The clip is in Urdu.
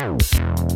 Tchau.